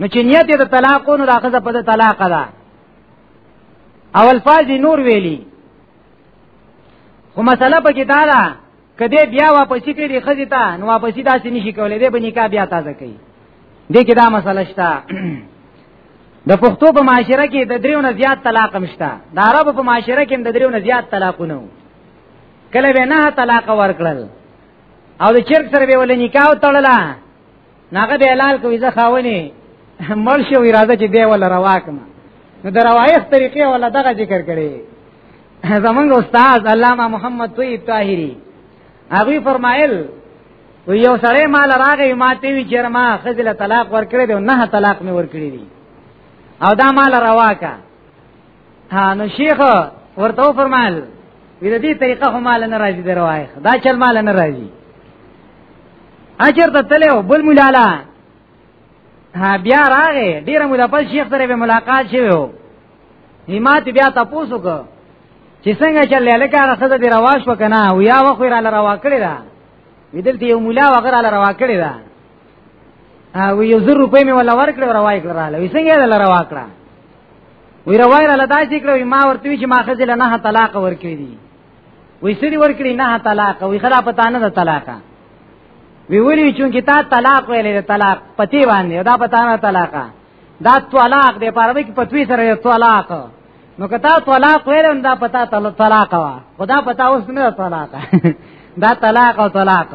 نو چې نیت د طلاق نو راخذ په طلاق ده او الفاظ نور ویلي خو مسله پکې دا ده کدی بیا واپس کړي خزي ته نو واپس داسې نشي کولای دی به نکاح بیا تازه کوي دې کې دا مسله شته د پښتو په معاشره کې د دریو نه زیات طلاق مشته د عربو په معاشره کې د دریو نه زیات طلاقونه کله به نه طلاق ورکړل او د چرک سره به ول نکاح تړلا ناغه به حلال کوي زه خاوني مړ شو اراده چې به ول رواکم نو د روایت طریقې ولا دغه ذکر کړي زمونږ استاد علامه محمد طیب طاهری هغه فرمایل و یو سړی مال راغی ماته وی چیر ما خزل طلاق ورکړی دی نه طلاق می ورکړی دی او دا مال رواکا ها نو شیخ ورته فرمایل وی دې طریقه هم مال نه راځي دروای دا چل مال نه راځي اجر ته تلو بل مولالا ها بیا راغې ډیره مولا په شیخ سره به ملاقات شوو نیمات بیا تاسو کو چې څنګه چې لکه هغه خزه دی رواش وکنه او یا وخو را لروا کړی دا ویدل ته یو مولا وغیر را لروا کړی دا او یو زر روپې می ولا ورکړ رواي کړل وی څنګه لروا کړه وی روای را لدا چې کړو ما ورته چې ما خزل نه طلاق ورکړي دي وی سړي ورکړي نه طلاق وی خلا پتا نه طلاق وی ویلی چې کی تا طلاق ویلې طلاق پتی باندې دا پتا نه طلاق دا طلاق دی پاره کې پتوی سره طلاق نو کتا طلاق ویلې دا پتا طلاق وا خدا پتا اوس نه طلاق دا طلاق او طلاق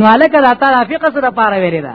نو الکه دا طلاق فقہ سره پاره ویلې دا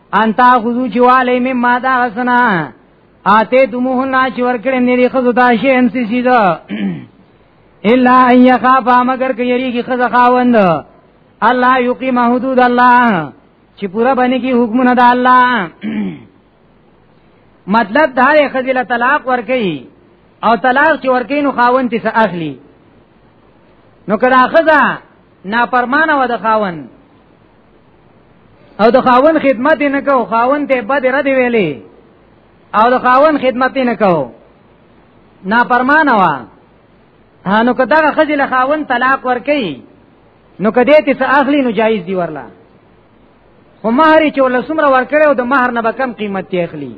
انتا خذو چې والي مما دا غسنا آتے تموه نا چې ورکړې نه لري خذو دا شی ام سی سی دا الا ان يخاف مگر کې یری کې خذ خاوند الله یقیم حدود الله چې پورا باندې کې حکمونه د الله مطلب دا دی خذل طلاق ورکړي او طلاق چې ورکړي نو خاوند ته اخلي نو کدا خذا نافرمانه و د خاوند او د خاون خدمت نه کو خاون ته بد رد ویلې او د خاون خدمت نه کو نا پرمانه وا هانو کدا خځل خاون طلاق ور کوي نو کدی ته څه اخلي نو جایز دی ورلا خو مہر چې ول سمره ور کړو د مہر نه کم قیمت تی اخلي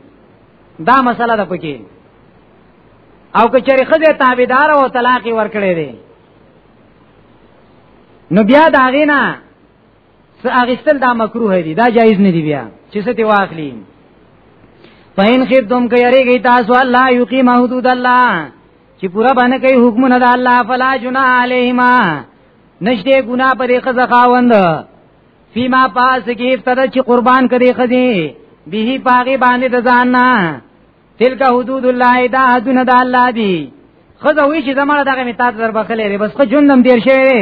دا مسله ده پکې او که چېرې خځه تابعدار او طلاق ور کړې دي نو بیا دا غینا څه اغستل دا مکروه دي دا جایز نه دی بیا چې څه دی واخلي پاین خیر دوم کې یریږي تاسو الله یقیم حدود الله چې پورا باندې کوي حکمونه د الله فلا جنا علیهما نشته ګنا پر خزه خاوند فیما پاس کې افتدا چې قربان کړي خزي به پاغي باندې د ځان نه تلک حدود الله دا حدود د الله دی خزه وی چې زمړه دغه میتاد در بخلې بس خو جنم دیر شوی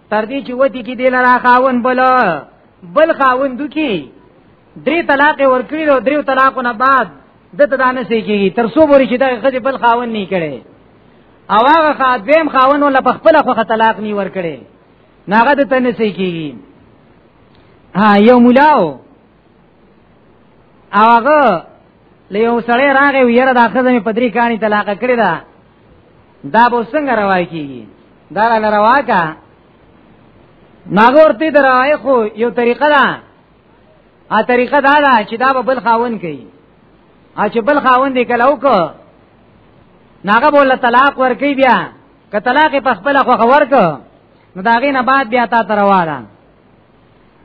تر دې چې وتی کې دل را خاون بل بل خاون دوکي درې طلاق ورکړي او درې طلاقو نه بعد دته دانه سي کیږي تر څو پورې چې دا خځه بل خاون نه کړي او هغه خادم خاون ولا په خپل خو طلاق نه ور کړي ناغه دته نه سي کیږي ها یو مولاو او هغه له یو سړی راغی ویره د اخزه مې پدری کانی طلاق کړی دا دا به څنګه روای کیږي دا له روا کا ناغور ته درای خو یو طریقه ده ا طریقه دا ده چې دا به بل خاون کوي ا چې بل خاون دی کله وکړه ناغه بوله طلاق ورکی بیا که طلاق په خپل خو خبر ک نو دا غینه بعد بیا تا تر واره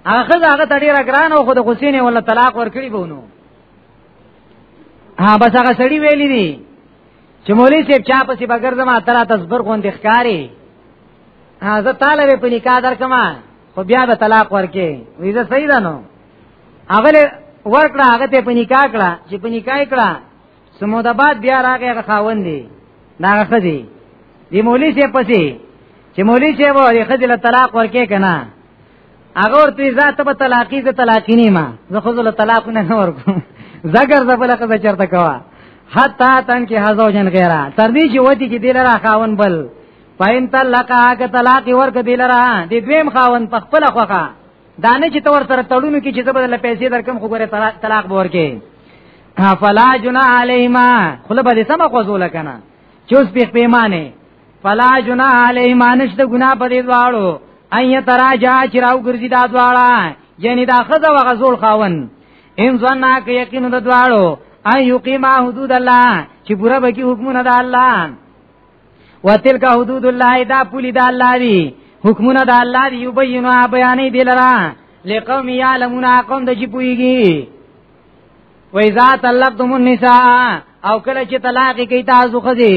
هغه خزه هغه تډیره ګران او خود حسین ولا طلاق ورکړي بونو ها بس هغه سړی ویلی دی چې مولوی صاحب چا پسې بغرزم اترا تصبر غوند ښکاری زه طالب په نکاح درکما خو بیا به طلاق ورکې وې زه صحیح ده نو هغه ورکړه هغه ته په نکاح کړه چې په نکاح کړه سمود بعد بیا راغی هغه خاوند دی دا خدي دی مولوی صاحب پسې چې مولوی صاحب هغه خدي له طلاق ورکې کنه هغه ورته ذات په طلاقی ز طلاقی نه ما زه خو له طلاق نه نه ورکوم زګر زبل قضا چرته کوا حتا تن کې هزو جن غیره تر دې چې وتی کې دل را خاون بل پاین طلاقا که طلاق ورک دل را دې دویم خاون په خپل خوخه دانه چې تور سره تړونو کې چې زبل پیسې درکم خو ګره طلاق طلاق ورکې فلا جنا علیما خله به سم خوزول کنه چوس په پیمانه فلا جنا علی مانش د ګنا په دې دواړو اي تراجا چې راو ګرځي دا دواړه یعنی دا خزه و غزول خاون ان ځنا کې یقین د دواړو اي یقیما حدود الله چې پورا بکی حکمونه د الله وتلک حدود الله دا پولی د الله دی حکمونه د الله دی یبینو بیانې دی لرا لقوم یعلمون قوم د چې پویږي و اذا طلقتم النساء او کله چې طلاق کوي تاسو خزي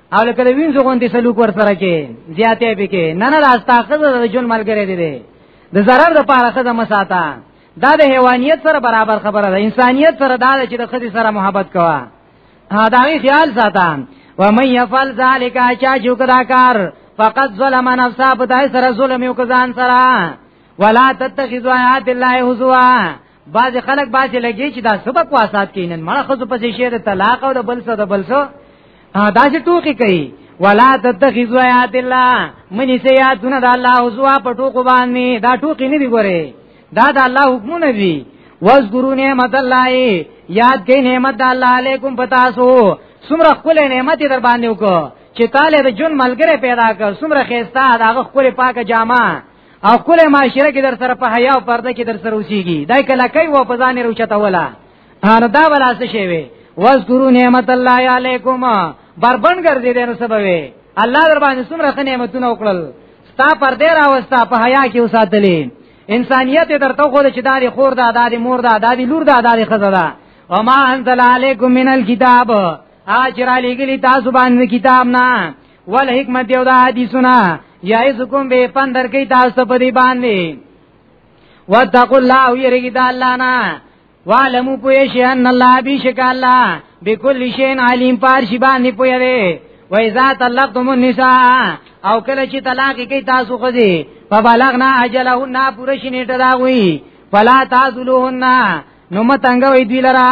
او لکه د وینځو غوندې سلوک ور سره کې زیاتې به کې نه نه راستا خزه د جون ملګری دی دی د zarar د پاره خزه مساته دا د حیوانیت سره برابر خبره ده انسانیت سره دا چې د خزه سره محبت کوا دا غي خیال ساته و من يفعل ذلك چا جو کدا کار فقط ظلم نفسه په دای سره ظلم یو کزان سره ولا تتخذوا آیات الله هزوا بعض خلک بعض لګي چې دا سبق واسات کینن مړه خو په شی د طلاق او د بل څه د بل څه دا چې ټوکی کوي ولا تتخذوا آیات الله منی سي یادونه د الله او زوا په ټوکو باندې دا ټوکی نه دی ګوره دا د الله حکمونه دي واذکروا نعمت الله یاد کړئ نعمت د الله علیکم پتا سو سمره خپل نعمت در باندې وکړه چې تعالی د جون ملګری پیدا کړ سمره خيستا داغه خپل پاکه جامه او خپل معاشره کې در سره په حیا او پرده کې در سره اوسېږي دای کله کوي و په ځان روچته ولا هر دا ولا څه شي وي واذکروا نعمت الله علیکم بربند ګرځي دینو سبب الله در باندې څومره نعمتونه وکړل ستا پردې راوستا په حیا کې وساتلې انسانیت درته خو چې داري خور دا دادي مور دا دادي لور دا دادي خزه دا وما انزل علیکم من الكتاب اجر علی گلی تاسو باندې کتاب نه ول حکمت یو دا حدیثونه یعزکم به پندر کی تاسو په دی باندې واتقوا الله ویریږي د الله نه وعلمو پوه شي ان الله بیشک الله بكل شيء علیم پار شي باندې پوه دی و اذا طلقتم النساء او کله چې طلاق کوي تاسو خو دې فبلغنا اجلهن پوره شي نیټه دا وي فلا تعذلوهن نو متنګ وي دوی لرا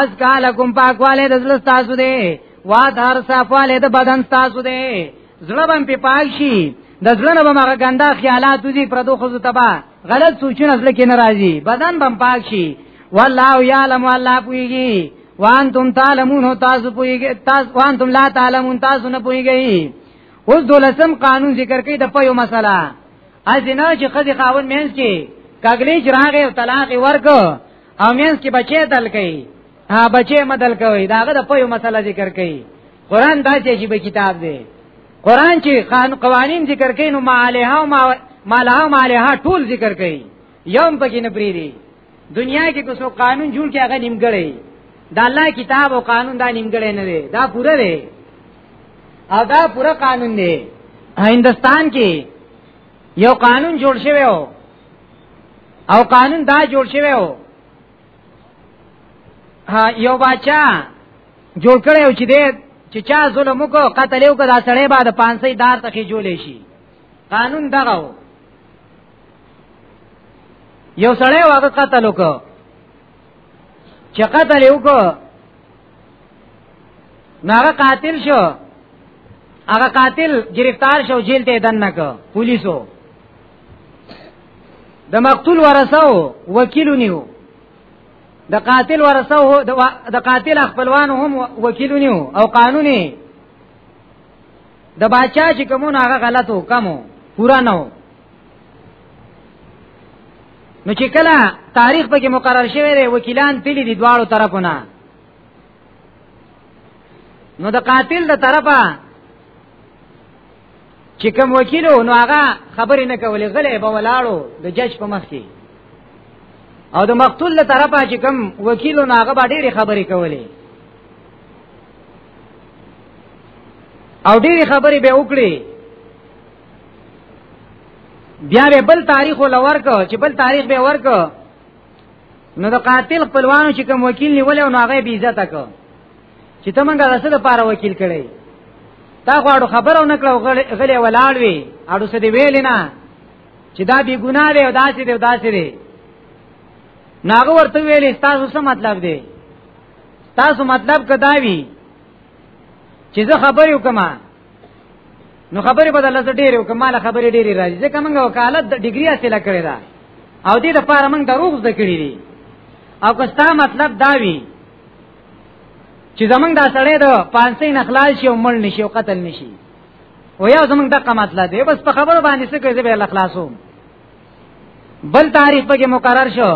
از کال کوم پاکواله د زړه تاسو دی وا دار صفاله د بدن تاسو دی زړه باندې په پاک شي د زړه نه بمغه ګنده خیالات دي پردو خو تبا غلط سوچونه زړه کې ناراضي بدن بم پاک شي والله یعلم والله پویږي وانتم تعلمون تاسو پویږي تاسو وانتم لا تعلمون تاسو نه پویږي اوس دولسم قانون ذکر کوي د پيو مسله ازنه چې خدي خاون مینس کې کګلیج راغې او طلاق ورکو او مینس کې بچې دل کوي ها بچې مدل کوي داغه د پویو مسله ذکر کوي قران دا چې عجیب کتاب دی قران چې قانون قوانین ذکر کوي نو مالها او مالها مالها ټول ذکر کوي یوم پکې نه پریری دنیا کې کوم قانون جوړ کې هغه نیمګړی دا الله کتاب او قانون دا نیمګړی نه دی دا پوره دی او دا پوره قانون دی هندستان کې یو قانون جوړ شوی و او قانون دا جوړ شوی وو ها یو بچا جوړ کړو چې دې چې چا ظلم وکړ قتل یو کړه سړی بعد پانسي دار ته کې جوړې شي قانون دغه وو یو سړی واغه قتل وکړ چې قتل یو کو ناغه قاتل شو هغه قاتل گرفتار شو جیل ته دن نکو پولیسو د مقتول ورثه وکیل نیو د قاتل ورثه د قاتل خپلوان هم وکیل نیو او قانوني د باچا چې کومونه هغه غلط وکمو پورا نه نو چې کله تاریخ پکې مقرر شوی دی وکیلان تللی دي دواړو طرفونه نو د قاتل د طرفه چې کوم وکیل نو هغه خبرې نه کولې غلې به ولاړو د جج په مخ کې او د مقتول له طرفه چې کوم وکیل نو هغه به ډېری خبرې کولې او ډېری خبرې به وکړي بیا به بل تاریخ ولور کو چې بل تاریخ به ورکو نو د قاتل خپلوانو چې کوم وکیل نیول او نو هغه بي عزت کو چې ته مونږه رسد لپاره وکیل کړي تا غواړو خبرو نکړو غلې ولاړ وي اړو څه دی ویل نه چې دا بی ګناه دی او داسې دی او داسې دی ناغه ورته ویل تاسو څه مطلب دی تاسو مطلب کدا وی چې زه خبر یو کما نو خبرې بدل لته ډېر یو کمال خبرې ډېری راځي ځکه موږ وکالت د ډیګري حاصله کړې ده او دې لپاره موږ دروغ زده کړې دي او که ستا مطلب دا وی چې زمنګ دا سړی د پانسې نه خلاص شي او مړ نشي او قتل نشي او یا زمنګ دغه مسله دی بس په خبرو باندې څه کوي به خلاصو بل تاریخ پکې مقرر شو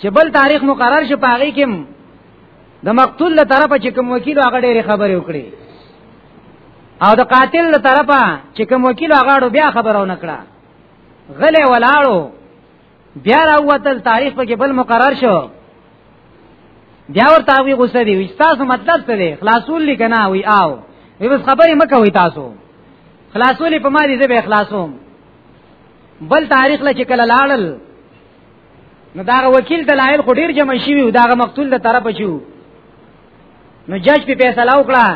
چې بل تاریخ مقرر شو پاغي کې د مقتول له طرفه چې کوم وکیل هغه ډېرې خبرې وکړي او د قاتل له طرفه چې کوم وکیل هغه بیا خبرونه کړه غلې ولاړو بیا راوتل تاریخ په کې بل مقرر شو بیا ورته وی غوسه دی تاسو مطلب څه دی خلاصول لیکنه وی آو وی بس خبرې مکه وی تاسو خلاصول په ما دي زه به خلاصوم بل تاریخ لکه کله لاړل نو دا وکیل دلایل خو ډیر جمع شي او دا مقتول د طرف شو نو جج په فیصله وکړه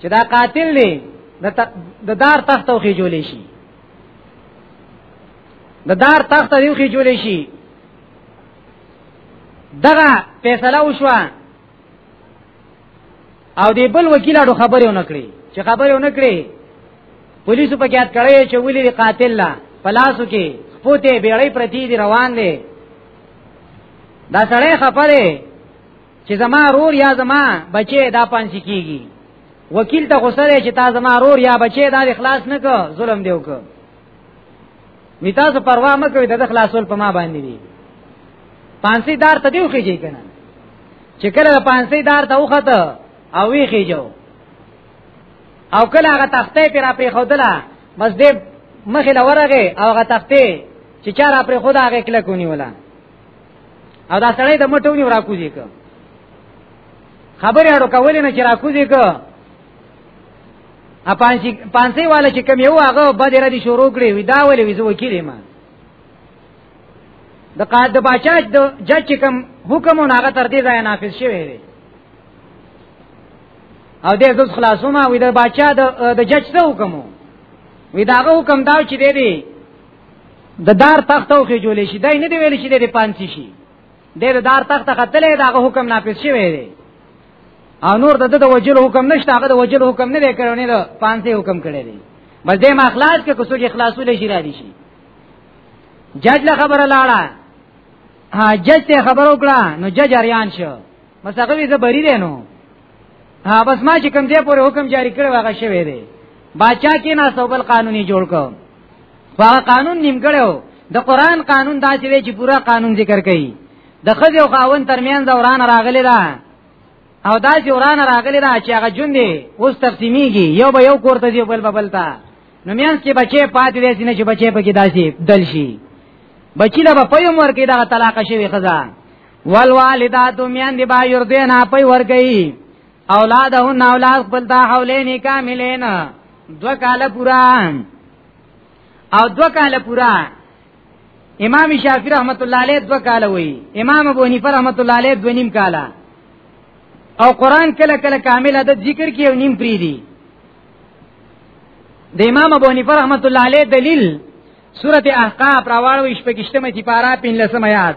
چې دا قاتل دی د دار تخت او خې جوړې شي د دار تخت دیو کې جوړې شي دغه فیصله وشوه او دی بل وکیل اړو خبرې ونکړي چې خبرې ونکړي پولیسو په یاد کړی چې ولې قاتل لا پلاسو کې پوته بیړې پرتی دی روان دی دا سړی خبره چې زما رور یا زما بچي دا پانسی کیږي وکیل ته غوسه چې تا زما رور یا بچي دا اخلاص نه کو ظلم دیو کو وی تاسو پروا مه کوئ د خلاصول په ما باندې دي پانسی دار ته دیو خېږي کنه چې کله د پانسی دار ته وخته او وی خېجو او کله هغه تخته پر اپری خودله مسجد مخې لورغه او هغه تخته چې چار اپری خدا هغه کله کونی ولا او دا سړی د مټونی ورا کوزي که خبره اړو کولې نه چې را کوزي که اپانسی پانسی والا چې کم یو هغه بد را دي شروع کړی وی دا ولې وی زو کړی ما د قاعد د بچا د جج چې کم حکم هغه تر دې ځای نافذ شوی دی او دې زوس خلاصو ما وی د بچا د د جج څه حکم وی داغه حکم دا چې دی دی د دار تخت او کې جوړې شي دای نه دی ویل چې دې پانسی شي دې د دار تخت خطلې داغه حکم نافذ شوی دی او نور د د وجل حکم نشته هغه د وجل حکم نه دی کړو نه د پانسي حکم کړی دی بس دې ما اخلاص کې کوڅو کې اخلاصو لشي را دي شي جج له خبره لاړه ها جج ته خبر وکړه نو جج اریان شو بس هغه وی زه بری دی نو ها بس ما چې کوم دې پورې حکم جاری کړو هغه شوی دی باچا کې نه سوبل قانوني جوړ کو هغه قانون نیم کړو د قران قانون دا چې پورا قانون ذکر کړي د خځې او خاون ترمنځ وران راغلی دا او دا چې وران راغلی دا چې هغه جون دی اوس تقسیمیږي یو به یو کوړه دی بل بل تا نو میانس کې بچي پاتې دي نه چې بچي پکې داسي دل شي بچی لا په یو مور کې دا طلاق شوی خزا والوالدات میان دی با یردین په ور گئی اولادهن اولاد خپل تا حولین کاملین دو کال پورا او دو کال پورا امام شافعی رحمت الله علیه دو کال وی امام ابو حنیفه رحمت الله علیه دو نیم کال او قران کله کله کامل عدد ذکر کی او نیم پری دی د امام ابو حنیفه رحمت الله علیه دلیل سوره احقاف راوړو شپږشتمه چې پارا پین لسمه یاد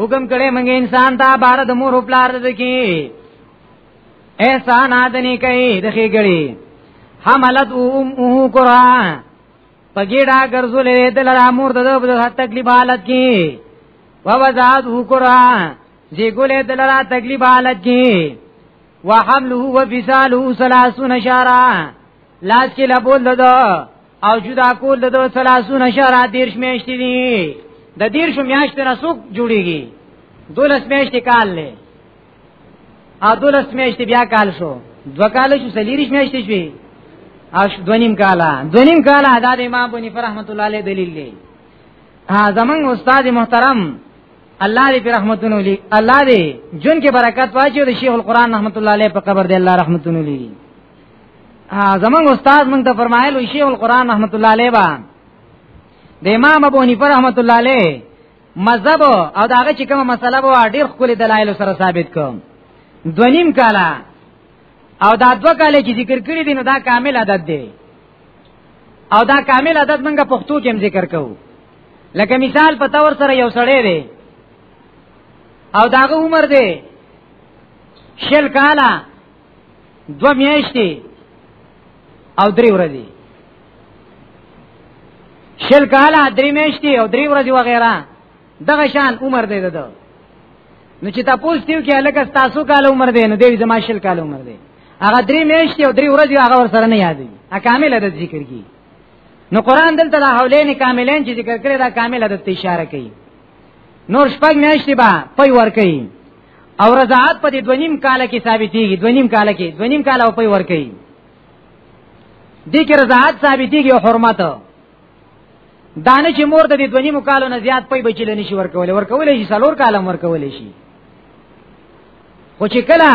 حکم کړي موږ انسان ته بار د مور او پلار د کی احسان ادنی کوي د خېګړي حملت ام او قران پګیډا ګرځولې د لرا مور د تکلیف حالت کی ووزاد هو قران جی ګولې د لرا تکلیف حالت کی وحمله وفصاله 30 شهرا لاس کې لبول دو او جدا کول د 30 شهر دیرش میاشتې دي د دیرش میاشتې نه څوک جوړیږي دولس میاشتې کال لې او دولس میاشتې بیا کال شو دو کال شو سلیریش میاشتې شوې او دونیم کالا دونیم کالا دا د امام بنی پر رحمت الله علیه دلیل دی زمون استاد محترم الله دې پر رحمتونو لي الله دې جون کې برکت واچي او شیخ القرآن رحمت الله علیه په قبر دې الله رحمتونو لي زمونږ استاد مونږ ته فرمایلو شیخ القران رحمت الله علیه با د امام ابو حنیفه رحمت الله علیه مذهب او داغه چې کومه مسله وو ډیر خپل دلایل سره ثابت کوم دونیم کالا او دا دو کاله چې ذکر کړی دي نو دا کامل عدد دی او دا کامل عدد مونږه پښتو کې ذکر کوو لکه مثال په تور سره یو سړی دی او داغه عمر دی شل کاله دو میاشتې او درې ورځې شل کاله درې میاشتې او درې ورځې وغیرہ دغه شان عمر دی ده نو چې تاسو تیو کې الکه تاسو کال عمر دی نو دی زما شل کال عمر دی هغه درې میاشتې او درې ورځې هغه ور سره نه یادې ا کامل عدد ذکر کی نو قران دلته د حولین کاملین چې ذکر کړی دا کامل عدد ته اشاره کوي نور شپږ میاشتې به پي ورکړي او رضاعت په دې دونیم کال کې ثابتېږي دونیم کال کې دونیم کال او پي ورکړي دې کې رضاعت ثابتېږي او حرمت دانه چې مور د دې دونیم کالو نه زیات پي بچی لنی شي ورکول ورکول شي څلور کال ورکول شي خو چې کله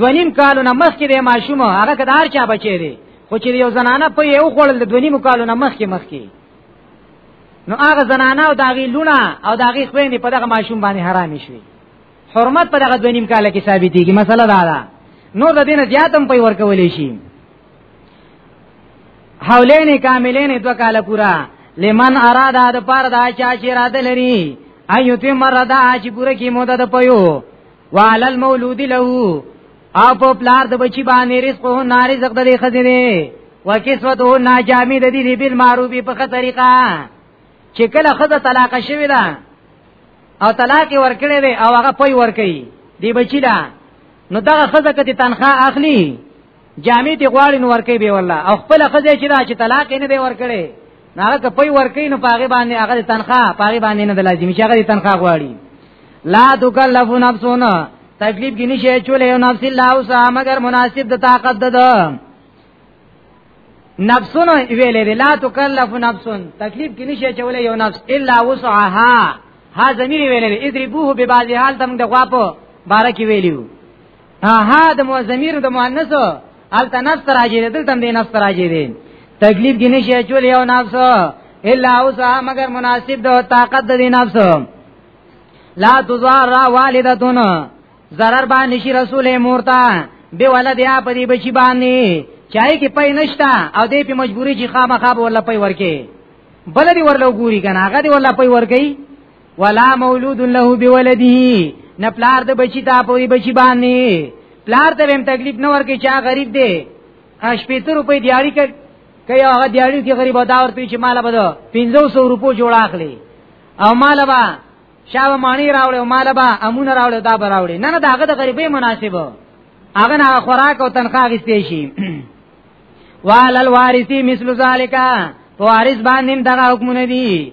دونیم کالو نه مخکې د ماشوم هغه کدار چا بچی دی خو چې یو زنانه په یو خړل د دونیم کالو نه مخکې مخکې نو هغه زنانه او داغي لونه او داغي خويندې په دغه ماشوم باندې حرام شي حرمت په دغه دونیم کال کې ثابتېږي مسله دا ده نو د دینه زیاتم په ور کولې شي حولین کاملین دو کال پورا لمن ارادا د پاره دا چا چې اراده لري ايو ته مردا چې پوره کې موده د پيو وعلى المولود له او په پلار د بچی باندې رزق او نارزق د دې خزینه وکسوته ناجامی د دې بل معروفي په خه طریقه چې کله خزه طلاق شوی ده او طلاق ورکړي وي او هغه پي ورکړي دی بچی دا نو دغه خزه کته تنخواه اخلي جامې ته غواړي نو ورکې به والله او خپل خزه چې دا چې طلاق نه به ورکړي نه هغه په ورکې نو پاغه باندې هغه تنخواه پاغه باندې نه لازمي چې هغه تنخواه غواړي لا تکلف نفسون تکلیف کې نشي چولې او نفس الله او سا مگر مناسب د طاقت ده نفسون ویلې دي لا تکلف نفسون تکلیف کې نشي چولې یو نفس الا وسعها ها زمير ویلې دي ادربوه به بعض حال تم د غواپو بارکی ویلیو ها ها د مو ضمیر د مؤنث الته نفس راځي دلته د نفس راځي دي تکلیف کې نشي چول یو نفس الا اوسه مگر مناسب د طاقت د نفس لا تزار والدتون zarar با نشي رسول مورتا به ولدیا په دې بچی باندې چای کې پي نشتا او دې په مجبوري چې خامخا به ولا پي ورکه بل دې ورلو ګوري کنه هغه دې ولا پي ورکه ولا مولود له بولده نه پلار د بچی ته په بچی باندې پلار ته هم تکلیف نه ورکي چې غریب دی اش پیته روپې دیاری کړي کای هغه دیاری کې غریب ادا ورته چې مال بده 1500 روپو جوړ اخلي او مال با شاو مانی راوړې او مال با امون راوړې دا براوړې نه نه دا هغه د غریبې مناسبه هغه نه خوراک او تنخواه غستې شي وعلى الوارث مثل ذلك وارث باندې دغه حکم نه دي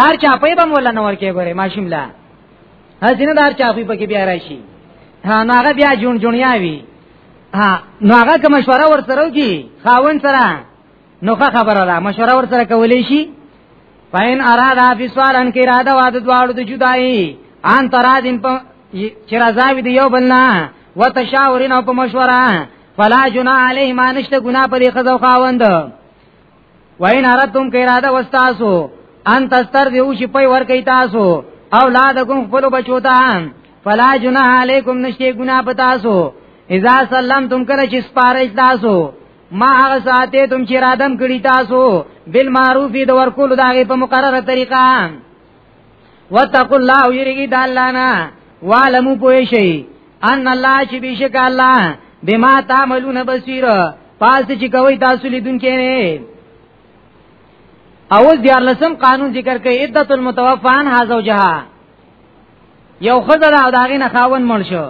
دار چا په به مولا نور کې ګوره ماشوم لا هزینه دار چا په کې بیا راشي ها نو هغه بیا جون جونیا وی ها نو هغه کوم مشوره ورسره وکي خاون سره نو خبره ده مشوره ورسره کولې شي فین ارادا فی سوالن کې اراده واد دواړو د جدای ان ترادین په چې رضا وي دی یو بل نه وتشاورین او په مشوره فلا جنا علیه ما نشته ګنا په دې خزو خاوند وای نه راتم کې اراده وستاسو ان تستر دیو شي پي ور کوي تاسو اولادکم خپل بچو ته فلا جناح علیکم نشته ګنا پتاسو اذا سلمتم کله چې سپارښت تاسو ما هغه ساته تم چې رادم کړی تاسو بالمعروف د ورکول داغه په مقرره طریقه وتقوا الله یریږي د الله نه والمو پوي شي ان الله چې بشک الله بما تعملون بصیر پاس چې کوي تاسو لیدون کې نه او دیار لسم قانون ذکر کوي عدت المتوفان ها زوجها یو خزر او داغی نه خاون مړ شو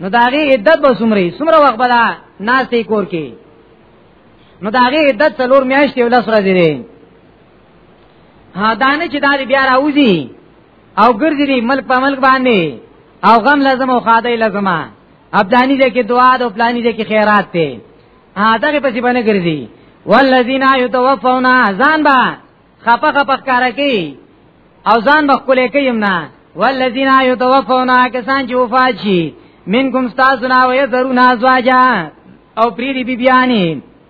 نو داغی عدت به سمری سمره وخت بلا ناس کور کې نو داغی عدت څلور میاشتې ولس راځي ها دانه چې دالي بیا راوځي او ګرځي ملک په ملک باندې او غم لازم او خاده لازم ابدانی دې کې دعا او پلانی دې کې خیرات ته ها دغه پسې باندې ګرځي والذین یتوفون ځان با خپه خپه کار کوي او ځان به کولې کوي نه والذین یتوفون کسان چې وفات شي منکم استاسنا و یذرون ازواجا او پریری بیبیانی بی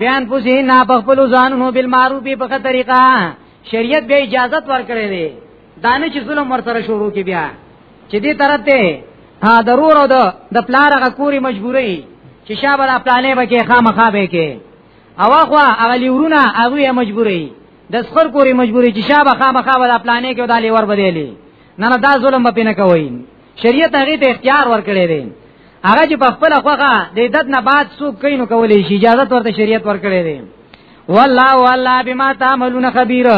بیان پوسی نه په خپل ځانونو بل معروف په خه طریقه شریعت به اجازه ورکړي دي دانه چې ظلم ورسره شروع کی بیا چې دې طرف ته ها ضرور او د پلار غ کوری مجبورې چې شابه د پلانې به کې خامخا به کې او خو هغه لیورونه هغه مجبورې د سخر کوری مجبورې چې شابه خامخا به د پلانې کې ودالې ور بدلې نه نه دا ظلم به نه کوي شریعت هغه ته اختیار ورکړي دي هغه چې په خپل خوغه د عدت نه بعد څوک کینو کولې شي اجازه ورته شریعت ورکړي دي والله والله بما تعملون خبير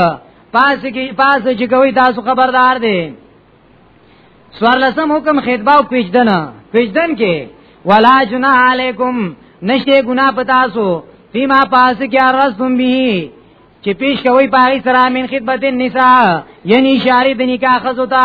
پاس کی پاس چې کوي تاسو خبردار دي سوار لسم حکم خطبه او کوچدن کوچدن کې ولا جنا علیکم نشته ګنا پتا سو فيما پاس کې ارستم به چې پیش کوي پای سره من خدمت النساء یعنی اشاره د نکاح خزو ته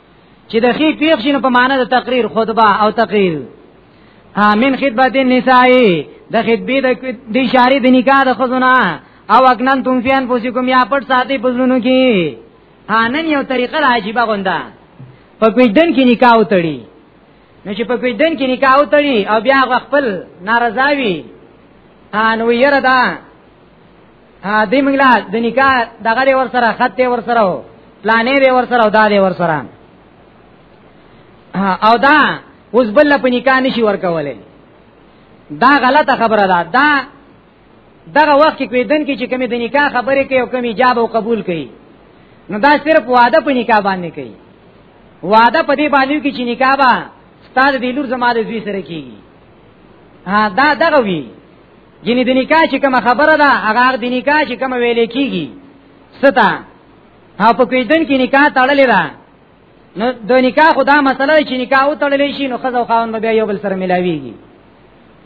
چې د خې پیښ شنو په معنا د تقریر خطبه او تقریر امین خدمت النساء د خدمت د د اشاره د نکاح د خزونه او اکنن تم فیان پوسی کوم یا پټ ساتي پزلونو کې انن یو طریقه عجیبه غوندا په کویدن کې نکاح وتړي نو چې په کویدن کې نکاح وتړي او بیا خپل ناراضاوي ان ویره ده ها دې موږ لا د نکاح دغه دې ور سره خط دې ور سره هو پلانې دې ور سره او دا دې ور سره او دا اوس بل په نکاح نشي ور کولای دا غلطه خبره ده دا دغه وخت کې دن کې چې کمی د نکاح خبرې کوي او کمی جواب او قبول کوي نو دا صرف وعده په نکاح باندې کوي وعده په دې باندې کې چې نکاح با ستاد د لور زماده دوی سره کیږي ها دا دغه وی یعنی د نکاح چې کوم خبره ده هغه د نکاح چې کوم ویلې کیږي ستا ها په کویدن کې نکاح تړلې ده نو د نکاح خدا مسله چې نکاح او تړلې شي نو خزو خاون به یو بل سره ملاویږي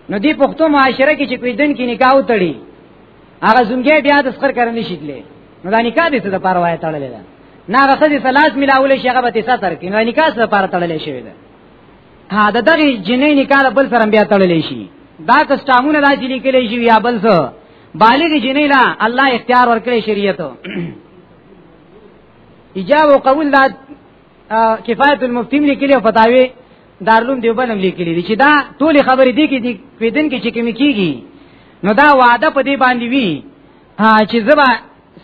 نو دی پښتو معاشره کې چې کویدن کې نکاح او تړي هغه زونګې بیا د سخر کرنې شیدلې نو دا نکاح دې څه د پاره وای تړلې ده نه هغه خزي سلاس ملاول شي هغه به تاسو تر کې نو نکاح سره پاره تړلې شوی ده ها د دغه جنې نکاح بل سره بیا تړلې شي دا کسټامونه لا چې لیکلې شي یا بل څه بالغ جنې لا الله اختیار ورکړي شریعت ایجاب او قبول دا کفایت المفتیم لیکلې او فتاوی دارلوم دیوبند هم لیکلې دي چې دا ټول خبرې دي کې دي پیدن کې چې کمی کیږي نو دا وعده په دې باندې وی ها چې زبا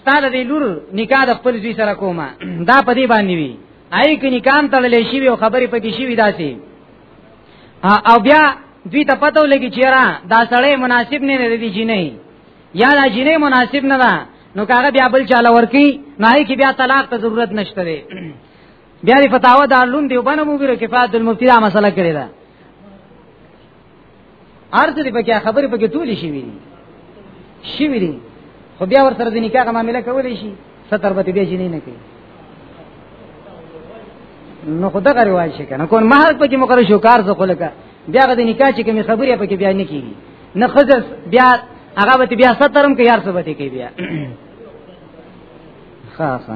ستاده دی لور نکاح د خپل زوی سره کومه دا په دې باندې وی آی کې نکاح تړلې شي او خبرې پکې شي وی داسي او بیا دوی ته پته ولګي چې را دا سړی مناسب نه دی دی جنې یا دا جنې مناسب نه ده نو کاغه بیا بل چاله ورکی نه هی کې بیا طلاق ته ضرورت نشته دی بیا دی فتاوا دارلون دیوبانه مو ګره کفایت المفتی دا مسله کړی ده ارته دې پکې خبرې پکې ټولې شي وي شي وي خو بیا ور سره د نکاح معاملې کولې شي ستر به دې جنې نه کوي نو خدا غری وای شي کنه کون مہر پکې مقرر شو کار زه خلکا بیا غد نکاح چې کوم خبرې پکې بیا نه کیږي نه خزر بیا هغه به بیا سترم کې یار څه به کوي بیا خاصه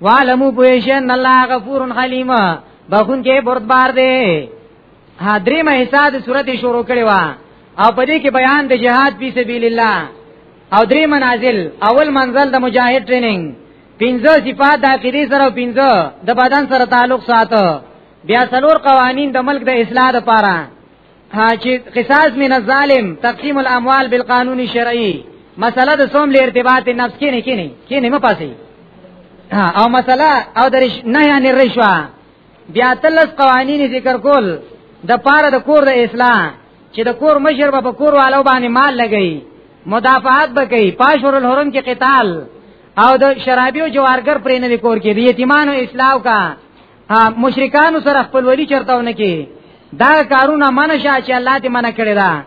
وعلمو پویشن الله غفور حلیم بخون کې بردبار دی ها درې مې حصہ د سورته شروع کړي وا او په دې کې بیان د جهاد په سبیل الله او درې منازل اول منزل د مجاهد ټریننګ پنځه صفات د عقیده سره او پنځه د بدن سره تعلق ساتو بیا څلور قوانین د ملک د اصلاح لپاره ها چې قصاص من الظالم تقسیم الاموال بالقانون الشرعي مسله د سوم لري ارتباط نفس کې نه کې نه کې نه مپاسي او مسله او د نه یعنی رشوه بیا تلس قوانین ذکر کول د پاره د کور د اسلام چې د کور مشر په کور والو باندې مال لګي مدافعات بکې پاشور الحرم کې قتال او د شرابي او جوارګر پرې نه کور کې دي یتیمانو اسلام کا مشرکان سره خپل ولی چرتاونه کی دا کارونه منشه چې الله دې منع کړی دا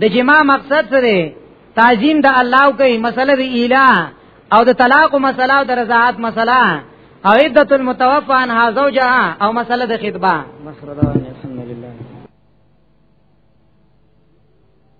د جما مقصد څه دی تعظیم د الله کوي مسله دی اله او د طلاق مسله او د رضاعت مسله او عدت المتوفى عنها زوجها او مسله د خطبه مسره دا الحمدلله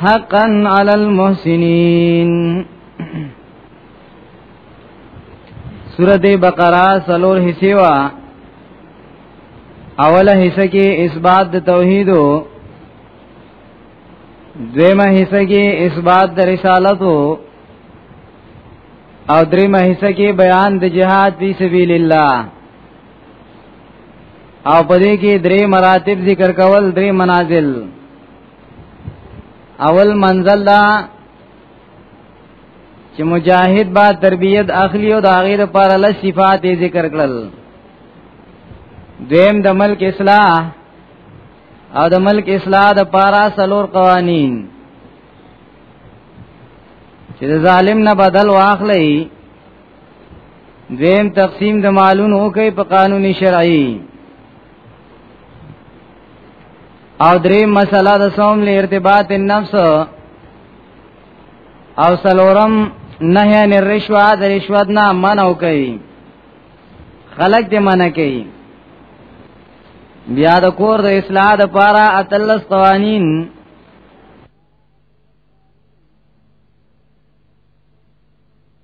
حقا علی المحسنین سورته بقره سلور حصے وا اوله حصہ کې اثبات د توحید دویمه حصہ کې اثبات د رسالت او دریمه حصہ کې بیان د جهاد فی سبیل الله او په دې کې درې مراتب ذکر کول درې منازل اول منزل دا چې مجاهد با تربیت اخلي او د هغه لپاره له صفات ذکر کړل دویم د ملک اصلاح او د ملک اصلاح د پارا سلور قوانین چې د ظالم نه بدل واخلې دیم تقسیم د مالونو وکي په قانوني شرعي او درې مسله د سوم له ارتباط النفس او سلورم نهی عن الرشوه د رشوت نه منع کوي خلق دې منع کوي بیا د کور د اصلاح د پاره اتلس قوانین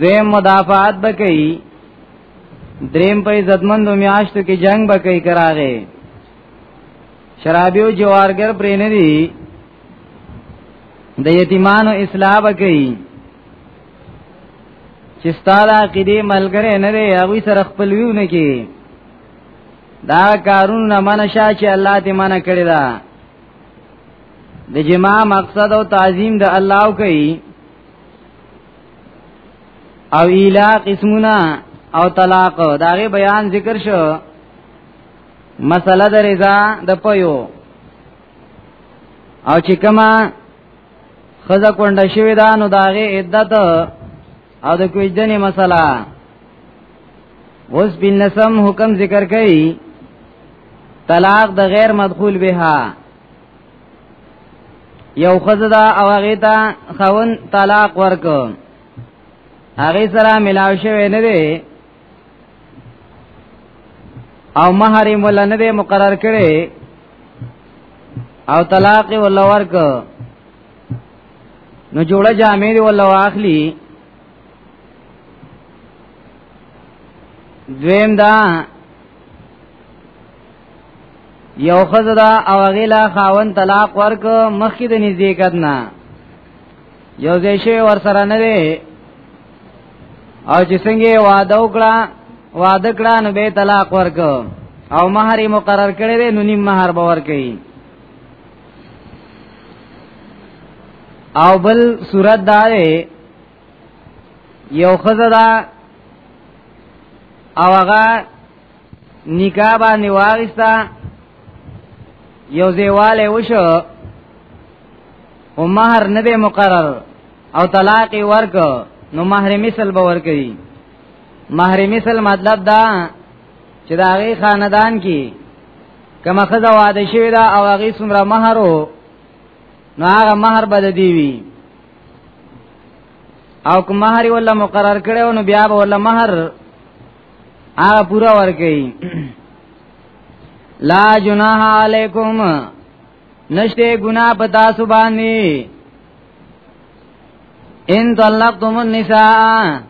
دویم مدافعات بکئی دریم په عزتمندو میاشتو کې جنگ بکئی کراغه شرابیو جوارګر پرې نه دي د یتیمانو اصلاح بکئی چې ستاله عقیده ملګری نه دی هغه سره خپل ویونه کې دا کارونه منشه چې الله دې منع کړی دا د جما مقصد او تعظیم د الله کوي او اله قسمونه او طلاق داغه بیان ذکر شو مسله د رضا د پيو او چې کما خزه کونډه شوی دا نو داغه عدت او د کوجدنې مسله اوس بن نسم حکم ذکر کړي طلاق د غیر مدخول بها یو خزدا او هغه ته خون طلاق ورک هغه سره ملاو شوی نه دی او مہر مولا نه دی مقرر کړي او طلاق ول ورک نو جوړه جامې دی ولا واخلی دویم دا یو خزدا او غیلا خاون طلاق ورک مخکې د نږدې کدنا یو ځای شی ور سره نه دی او چې څنګه وعده وکړه وعده کړه نو به طلاق ورک او مہر مقرر کړي نو نیم مہر باور کوي او بل صورت دا دی یو خزه دا او هغه نکاح باندې واغستا یو دیواله وشو او مہر نه دی مقرر او طلاق ورک نو مہر مثل به ور کوي مہر مثل مطلب دا چې دا غي خاندان کې کما خزا واده شوی دا او هغه څومره مہر وو نو هغه مہر بد دی وی او کوم مہر ولا مقرر کړو نو بیا ولا مہر هغه پورا ورکړي لا جناح علیکم نشته ګنا پتا سو باندې ان طلقتم النساء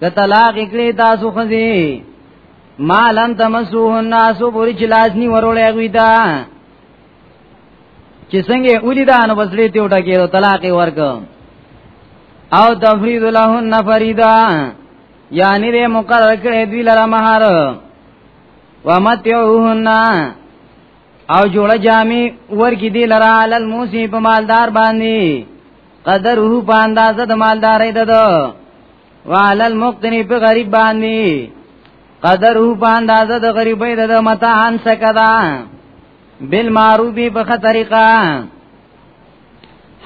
که طلاق کړی تاسو خزي مالن تمسوه الناس پوری چې لاس نی ورولې غوي دا چې څنګه اولی دا نو بسړې ته وټه کېدو طلاق ورک او تفرید لهن فریدا یعنی دې مقرر کړې دوی لره مہر ومتعوهن او جوړه جامې ورګې دي لره علل موسی په مالدار باندې قدره په اندازه د مالداري ده ده وعلى المقتني په غریب باندې قدره په اندازه د غریبۍ ده ده متان سکدا بالمعروف په طریقه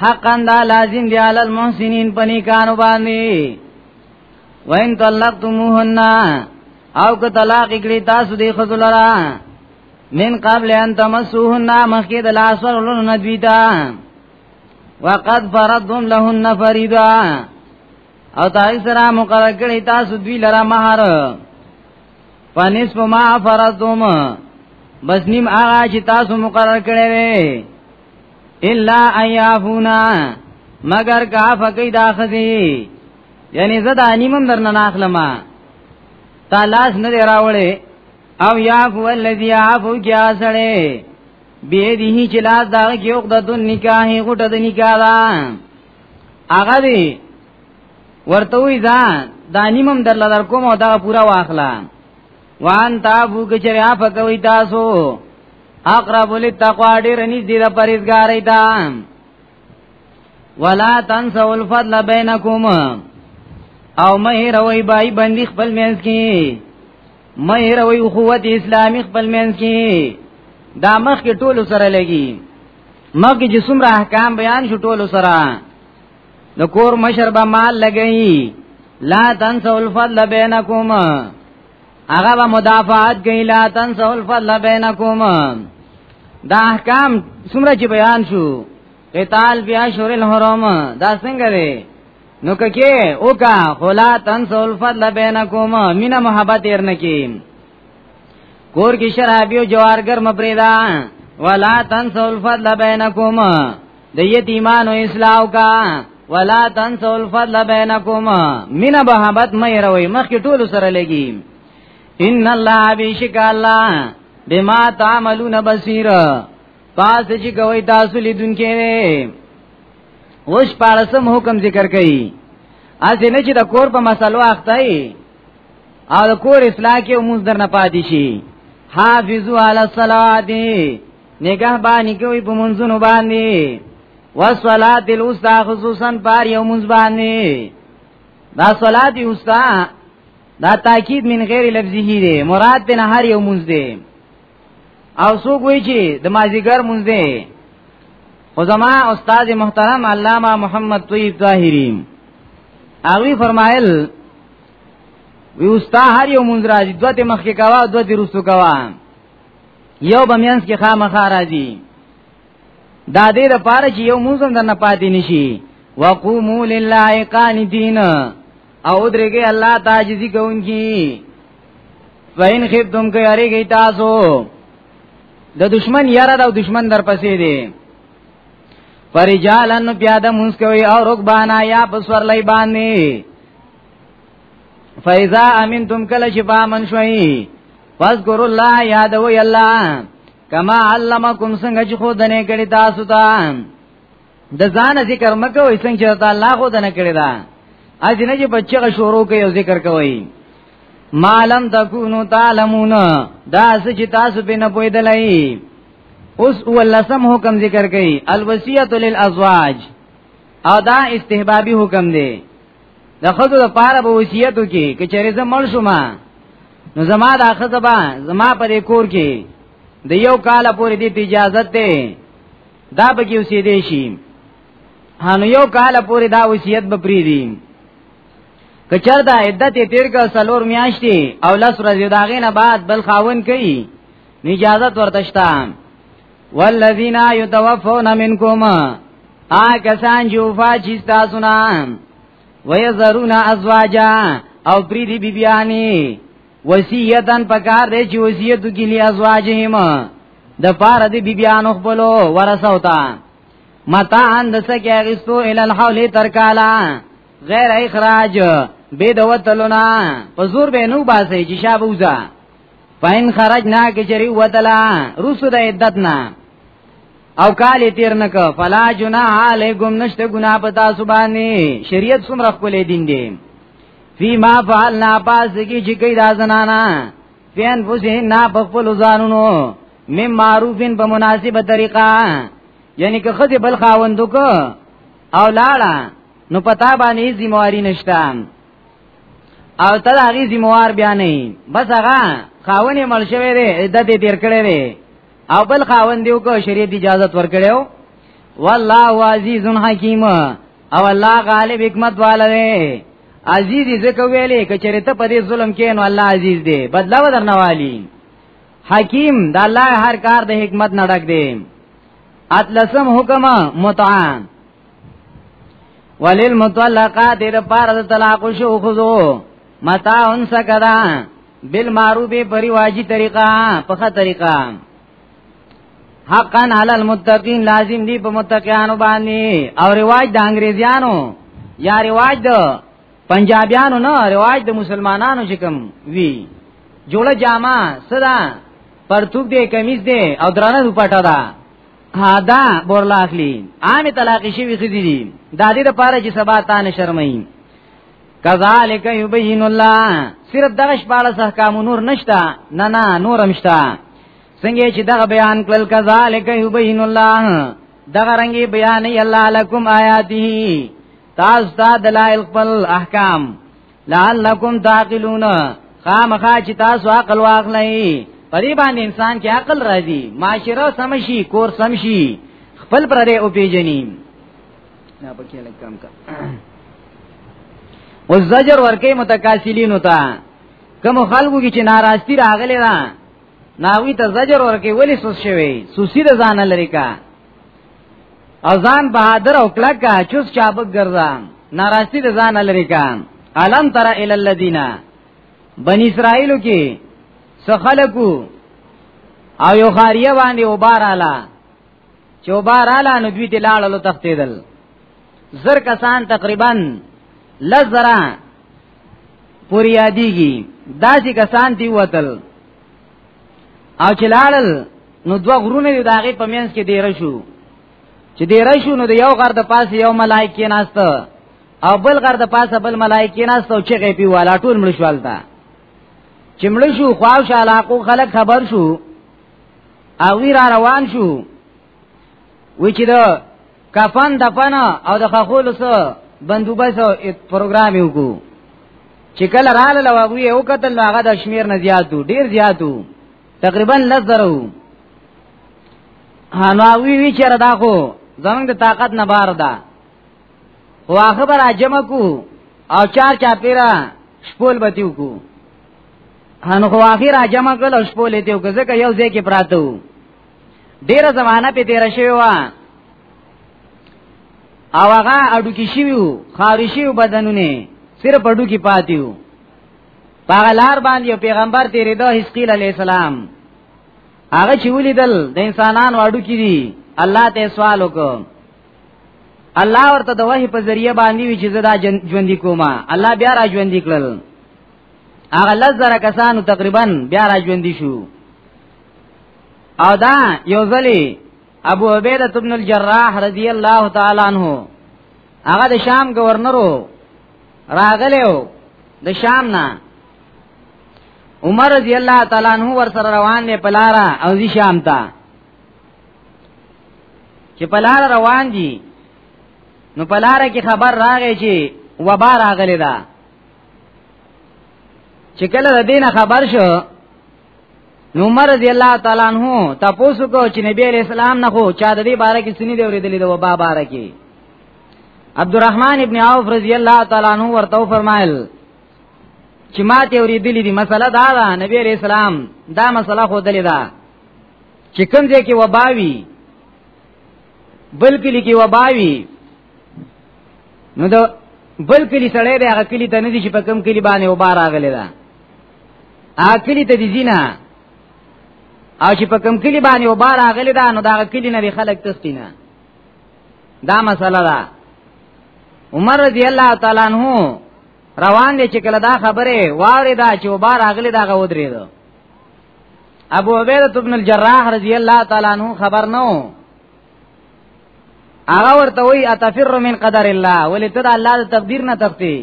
حقا دا لازم دی علی المحسنین پنی کانو باندې وین طلقتموهن او که طلاق کړي تاسو دی خذلرا من قبل ان تمسوهن مخکې د لاس ورولو ندویتا وقد فرضتم لهن فريضه او تاسو سره مقرر کړی تاسو دوی لره مہر پنس په ما فرضتم بس نیم هغه چې تاسو مقرر کړی وي الا ايافونا مگر کا فقې داخذي یعنی زدا نیمم درنه ناخلمه تا لاس نه راوړې او یا فو الذی عفو کیا سړې به دې چې لاس دا کې یو د نکاح غټه د نکاح دا هغه دی ورته وی دا دا نیمم در لدر کوم او دا پورا واخلا وان تابو کچره اپ کوي تاسو اقرب للتقوا ډیر نږدې د پرېزګارې دا ولا تنسوا الفضل بینکم او مې روي بای بندي خپل مینس کې مې روي قوت اسلامي خپل منځ کې دا مخ کې ټولو سره لګي مګي چې څومره احکام بیان شو ټولو سره د کور مشر به مال لګي لا تنسوا الفضل بینکم هغه به مدافعات کوي لا تنسوا الفضل بینکم دا احکام څومره چې بیان شو قتال بیا شور الحرام دا څنګه دی نو ککی او کا خلا تنسو الفضل بینکوم مینا محبت ایرن کی کور کی شرابیو جوارگر مبریدا ولا تنسو الفضل بینکوم د یتیمانو اسلام کا ولا تنسو الفضل بینکوم مینا محبت مې روي مخ کی ټول سره لګي ان الله بیشک الله بما تعملون بصیر پاس چې کوي تاسو لیدونکو اوس پارسم حکم ذکر کړي اځه نه چې د کور په مسلو اختای او د کور اصلاح کې موږ درنه پاتې شي حافظوا علی الصلوات نگاه باندې کوي په منځونو باندې وصلات الوسطى خصوصا پر یو منځ باندې دا صلات الوسطى دا تاکید من غیر لفظی دی مراد نه هر یو منځ دی او څوک وی چې د مازیګر مونږ دی او زما استاد محترم علامه محمد طیب طاهری هغه فرمایل وی استا هر یو مونږ راځي دوه ته مخکې کاوه دوه ته رسو کاوه یو بمینس کې خامخا راځي دا دې د پاره چې یو مونږ هم نه پاتې نشي وقوموا لله قانتین او درګه الله تعجزی کوونکی وین خیب تم که یاری گئی تاسو د دشمن یاره د دشمن در پسې دی فرجالن پیاده مونږ کوي او رکبانا یا پسور لای باندې فیزا امنتم کله چې پامن شوي فذكر الله یادو یلا کما علمکم څنګه چې خو دنه کړی تاسو ته د ځان ذکر مکه وې څنګه چې الله خو دنه کړی دا اجنه چې بچغه شروع کوي او ذکر کوي مالم تکونو تعلمون دا چې تاسو به نه پوهیدلای اوس ولسم حکم ذکر کوي الوصیت للازواج او دا استحبابي حکم دی د خود د پاره به وصیتو کې کچره زه مړ شوم نو زما د اخزبا زما پر کور کې د یو کال پورې د اجازه ته دا به کې اوسې دي شي هانو یو کال پورې دا وصیت به پری دي کچر دا عدت تیر کا سلور میاشتي او لس ورځې دا غینه بعد بل خاون کوي اجازه ورته شته والذین یتوفون منکم آ کسان جو فاجی تاسو نه ويذرون ازواجا او پری دی بیبیانی وصیتن پکار دی چې وصیت وکړي لی ازواجهم د پار دی بیبیانو خپلو ورسو تا متا اند سکه اغستو ال الحول تر کالا غیر اخراج بے دوتلونا پزور به نو باسي چې شابوزا پاین خرج نه کې چری وتلا رسو د عدت نه او کال تیر نک فلا جنا علیکم نشته ګنا پتا سبانی شریعت سمره خپل دین دی فی ما فعلنا پاس کی چې کوي دا زنانا فین فسین نا بخپل ځانونو مم معروفین په مناسبه طریقه یعنی که خدای بل خاوندو کو او لاړه نو پتا باندې ذمہواری نشته او تر هغه ذمہوار بیا نه بس هغه خاونې مل شوی دی عدت تیر کړی دی او بل خاوند یو کو شریعت اجازه ورکړیو والله عزیز حکیم او الله غالب حکمت والا دی عزیز زکه ویلې کچره ته په دې ظلم کې نو الله عزیز دی بدلا و درنوالی حکیم د الله هر کار د حکمت نه ډک دی اتلسم حکم متعان ولل متعلقات د پار د طلاق شو خذو متاع ان سکدا بالمعروف پریواجی طریقہ په طریقہ حقا علی المتقین لازم دی په متقینانو باندې او رواج د انګریزیانو یا رواج د پنجابیانو نه رواج د مسلمانانو چې کوم وی جوړه جامه صدا پرتوب دی کمیز دی او درانه دوپټه ده هادا بورلا اخلي عام طلاق شي وی خدي دي د دې لپاره چې سبا تا نه شرمایي کذالک یبین الله صرف دغه شپاله احکام نور نشتا نه نه نور مشتا څنګه چې دغه بیان کړل کذالک یبین الله دغه رنګي بیان ای الله لکم آیاته تاسو ته دلایل خپل احکام لعلکم تعقلون خامخا چې تاسو عقل واخلئ پری باندې انسان کې عقل راځي معاشره سمشي کور سمشي خپل پرې او پیجنیم نه پکې لږ کم کا او زجر ورکه متکاسلینو ته کوم خلکو کې چې ناراضتی راغلی را ناوی ته زجر ورکه ولی سوس شوی سوسی د ځان لري کا ازان بہادر او کلک کا چوس چابک ګرځا ناراضتی د ځان لري کا علم تر ال الذین بنی اسرائیل کې سخلقو او یو خاریه باندې وباراله چې وباراله نو دوی ته لاړل تختیدل زر کسان تقریبا لزرا پوری یادیږي داسې کسان دی وتل او چې لاړل نو دوه غرونه دی داغه په مینس کې ډیر شو چې ډیر شو نو د یو غر د پاسه یو ملائک کې ناست او بل غر د پاسه بل ملائک کې ناست او چې غي پی والا ټول مړ شوالتا چې مړ شو خواو شالاکو خلک خبر شو او وی را روان شو وی چې دا کفن دفنا او د خخول سره بندوبس او پروګرام یو کو چې کله رااله لوغوی او قتل نو هغه د شمیر نه زیاتو ډیر زیاتو تقریبا لزرو هناوی وی چې ردا خو زمنګ د طاقت نه بار ده خو هغه بر اجمه کو او چار چا پیرا شپول بتیو کو ان خو اخر جمع کول او شپول ته یو ځکه یو ځای کې پراته وو ډیره زمانہ په تیر شوی و او هغه اډو کې شوی وو خارشي بدنونه صرف اډو کې پاتیو پاغه لار باندې پیغمبر تیرې دوه حسقیل علی السلام هغه چې ولیدل د انسانانو اډو کې دي الله ته سوال وکړ الله ورته د وحی په ذریعہ باندې وی چې زدا ژوند کوما الله بیا را ژوند کړل هغه لزر کسانو تقریبا بیا را ژوند شو او دا یو ځلی ابو عبیده ابن الجراح رضی الله تعالی عنہ هغه د شام گورنرو راغلیو د شام نه عمر رضی الله تعالی عنہ ور سره روان دی پلارا او دی شام ته چې پلارا روان دي نو پلارا کې خبر راغی چې وبا راغلی دا چې کله د دینه خبر شو نو عمر رضی الله تعالی عنہ تاسو کو چې نبی علیہ السلام نه خو چا د دې باره کې سنې دی ورېدلې د وبا باره کې عبدالرحمن ابن عوف رضی الله تعالی عنہ ورته فرمایل چې ما ته ورېدلې دي مسله دا ده نبی علیہ السلام دا مسله خو دلې ده چې کوم ځای کې وباوي بلکې کې وباوي نو دا بل کلی سړی به هغه کلی ته نه دي چې په کم کلی باندې وبار راغلی دا هغه کلی ته دي زینا او چې په کم کلی باندې وبار راغلی دا نو دا کلی نه خلک تستینه دا مسله ده عمر رضی الله تعالی عنہ روان دي چې کله دا خبره واره دا چې وبار راغلی دا غوډری ده ابو عبیده ابن الجراح رضی الله تعالی عنہ خبر نو هغه ورته وی اتفر من قدر الله ولې ته د الله د تقدیر نه تختی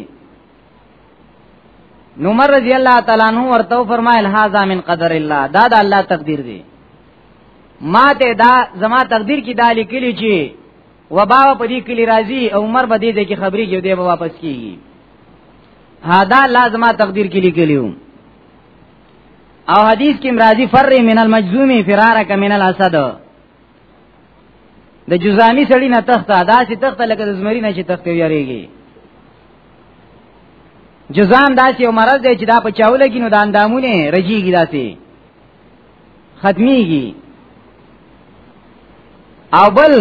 نو مر رضی الله تعالی عنہ ورته فرمایل هاذا من قدر الله دا د الله تقدیر دی ما ته دا زما تقدیر کې دالی کلی چی وبا په دې کلی راضی او عمر به دې کې خبرې کې دی واپس کیږي هاذا لازمه تقدیر کې لیکلیو او حدیث کې مرادی فر من المجزوم فرارک من الاسد د جزامی سړی نه تخته دا چې تخته لکه د زمری نه چې تخته یریږي جزام دا چې مرض دی چې دا په چاول کې نو د اندامونه رجیږي داسې ختميږي او بل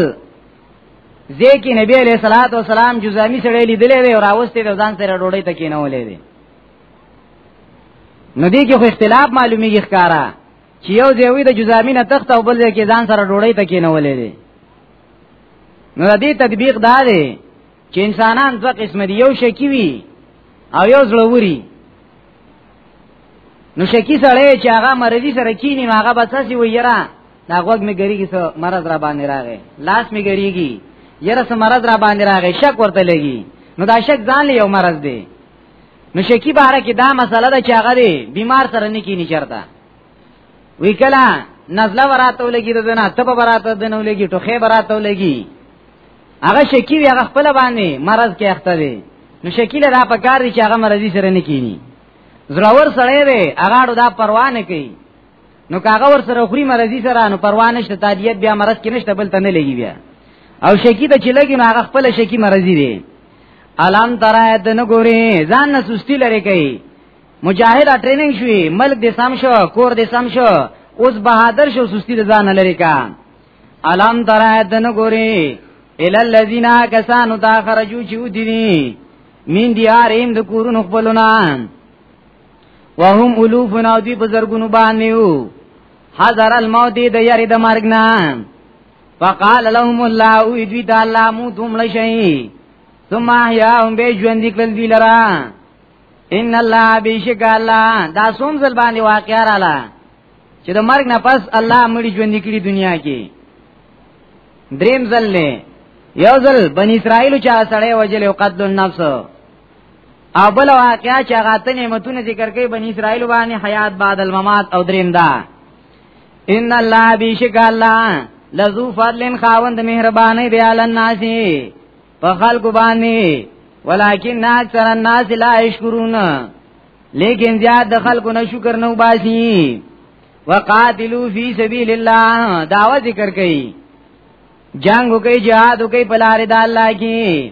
ځکه نبی علیہ الصلوۃ والسلام جزامی سړی لیدلې وی او راوستي د ځان سره ډوړې ته کېنولې دي نو دې کې خو اختلاف معلومیږي ښکارا چې یو ځای وي د جزامینه تخت او بل ځای کې ځان سره ډوړی ته کېنولې دي نو دې تطبیق دا دی چې انسانان دوه قسم دي یو شکی وي او یو زړوري نو شکی سره چې هغه مرضی سره کینی نو هغه بساسي وي یرا دا غوږ می ګریږي سو مرض را باندې راغی لاس می ګریږي یرا سو مرض را باندې راغی شک ورته لګي نو دا شک ځان له یو مرض دی نو شکی باره کې دا مسله ده چې هغه دی بیمار سره نه کینی چرته وی کلا نزله وراته ولګي د نه تب براته د نه ولګي ټوخه براته ولګي هغه شکی وی هغه خپل باندې مرض کې اخته دی نو شکی له را پکار دی چې هغه مرضی سره نه کینی زراور سره دی هغه دا پروا نه کوي نو کاغه ور سره خوري مرضی سره نو پروا نشته تادیت بیا مرض کې نشته بل ته نه لګي بیا او شکی ته چې لګي نو هغه خپل شکی مرضی دی الان ترایت نه ګوري ځان نه سستی لري کوي مجاهد ټریننګ شوی ملک دې سم شو کور دې سم شو اوس بهادر شو سستی ځان لري کا الان ترایت نه ګوري ال الذين كسانوا تاخرجوا جودي من ديارهم ذكورن خپلنا وهم الوف نو دی په زرګونو باندې وو حذر الموت دی د یری د مرګ نه فقال لهم الله ایدوی د الله مو دوم لشی ثم احیاهم به ژوند کړل دی لرا ان الله بیشک الله دا سوم زل باندې واقعا رااله چې د مرګ نه پس الله مړي ژوند کړی دنیا کې دریم زل نه یو زل بنی اسرائیل چا سړی وجل او قتل النفس او بل واقعا چې هغه ته نعمتونه ذکر کوي بنی اسرائیل باندې حیات بعد الممات او دریم دا ان الله بیشک الله لذو فضل خاوند مهرباني دی علی الناس په خلق باندې ولکن اکثر الناس لا یشکرون لیکن زیاد د خلکو نه شکر نه وباسي وقاتلو فی سبیل الله داوا ذکر کئ جنگ کوي jihad کوي په لار د الله کې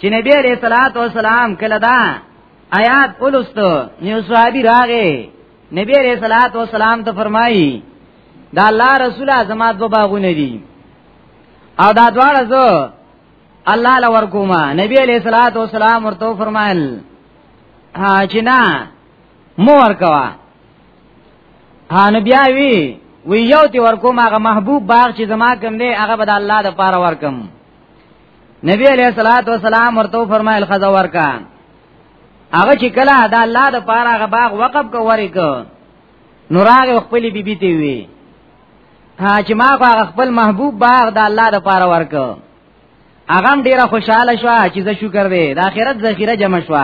چې نبی عليه الصلاه والسلام کله دا آیات ولستو نیو صحابي راغې نبی عليه الصلاه والسلام ته فرمایي دا الله رسول اعظم دو باغونه دي او دا دواړه زو الله لور کوما نبی عليه الصلاه والسلام ورته فرمایل ها چې نه مو ورکوا ها نبي وی وی یو تی ورکوم هغه محبوب باغ چې زما کوم دی هغه به د الله د پاره ورکم نبی علیہ الصلوۃ والسلام ورته فرمایل خزا ورکا هغه چې کله دا الله د پاره هغه باغ وقف کو ورک نو راغ خپل بیبي ته وی ها چې ما هغه خپل محبوب باغ د الله د پاره ورک هغه ډیره خوشاله شو چې زه شکر دی د آخرت ذخیره جمع شو